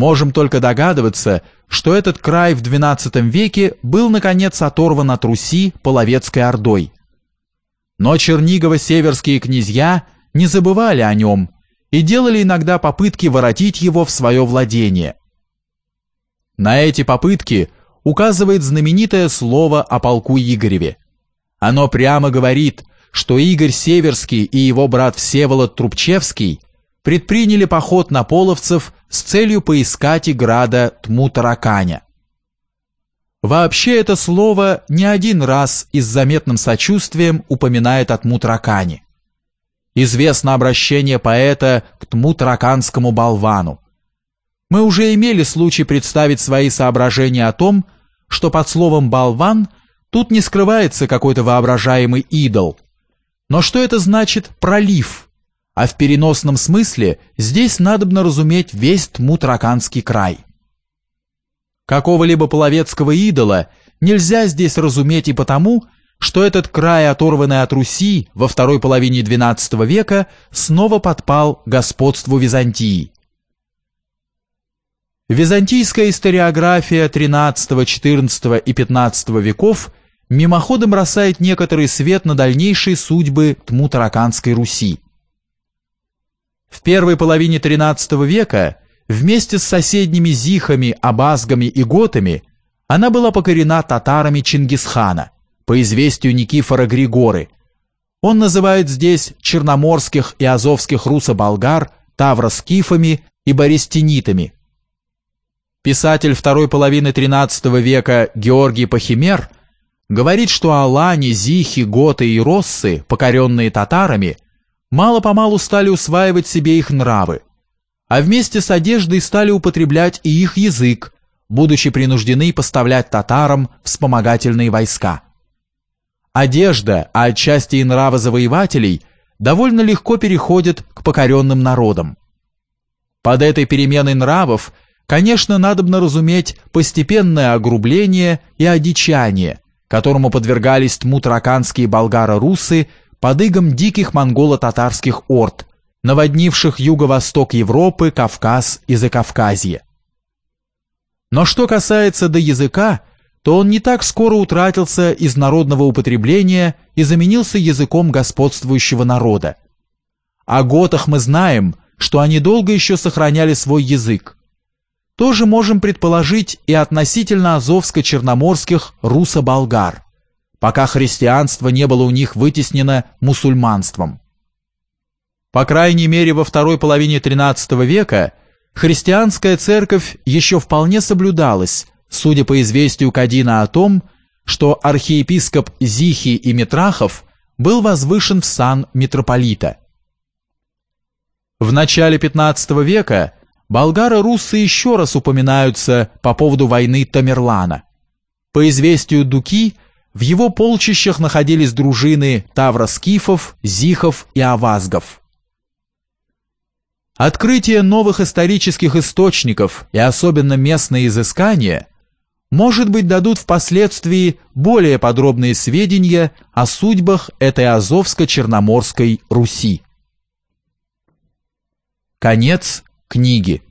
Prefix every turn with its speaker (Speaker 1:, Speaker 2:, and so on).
Speaker 1: Можем только догадываться, что этот край в XII веке был, наконец, оторван от Руси Половецкой Ордой. Но Чернигово-северские князья не забывали о нем и делали иногда попытки воротить его в свое владение. На эти попытки указывает знаменитое слово о полку Игореве. Оно прямо говорит, что Игорь Северский и его брат Всеволод Трубчевский предприняли поход на половцев с целью поискать и града Тму-Тараканя. Вообще это слово не один раз и с заметным сочувствием упоминает о Тму-Таракане. Известно обращение поэта к Тму-Тараканскому болвану. Мы уже имели случай представить свои соображения о том, что под словом «болван» тут не скрывается какой-то воображаемый идол. Но что это значит «пролив»? А в переносном смысле здесь надобно разуметь весь Тмутраканский край. Какого-либо половецкого идола нельзя здесь разуметь и потому, что этот край, оторванный от Руси во второй половине XII века, снова подпал господству Византии. Византийская историография XIII, XIV и XV веков мимоходом бросает некоторый свет на дальнейшие судьбы Тмутараканской Руси. В первой половине XIII века вместе с соседними зихами, абазгами и готами она была покорена татарами Чингисхана, по известию Никифора Григоры. Он называет здесь черноморских и азовских руссо-болгар тавроскифами и борестинитами. Писатель второй половины XIII века Георгий Пахимер говорит, что алани, зихи, готы и россы, покоренные татарами – мало-помалу стали усваивать себе их нравы, а вместе с одеждой стали употреблять и их язык, будучи принуждены поставлять татарам вспомогательные войска. Одежда, а отчасти и нравы завоевателей, довольно легко переходят к покоренным народам. Под этой переменой нравов, конечно, надобно разуметь постепенное огрубление и одичание, которому подвергались тмутраканские болгары-русы под игом диких монголо-татарских орд, наводнивших юго-восток Европы, Кавказ и Закавказье. Но что касается до языка, то он не так скоро утратился из народного употребления и заменился языком господствующего народа. О готах мы знаем, что они долго еще сохраняли свой язык. Тоже можем предположить и относительно азовско-черноморских руссо-болгар пока христианство не было у них вытеснено мусульманством. По крайней мере, во второй половине XIII века христианская церковь еще вполне соблюдалась, судя по известию Кадина о том, что архиепископ Зихий и Митрахов был возвышен в сан митрополита. В начале XV века болгары-руссы еще раз упоминаются по поводу войны Тамерлана. По известию Дуки – в его полчищах находились дружины тавроскифов, зихов и авазгов. Открытие новых исторических источников и особенно местные изыскания может быть дадут впоследствии более подробные сведения о судьбах этой Азовско-Черноморской Руси. Конец книги.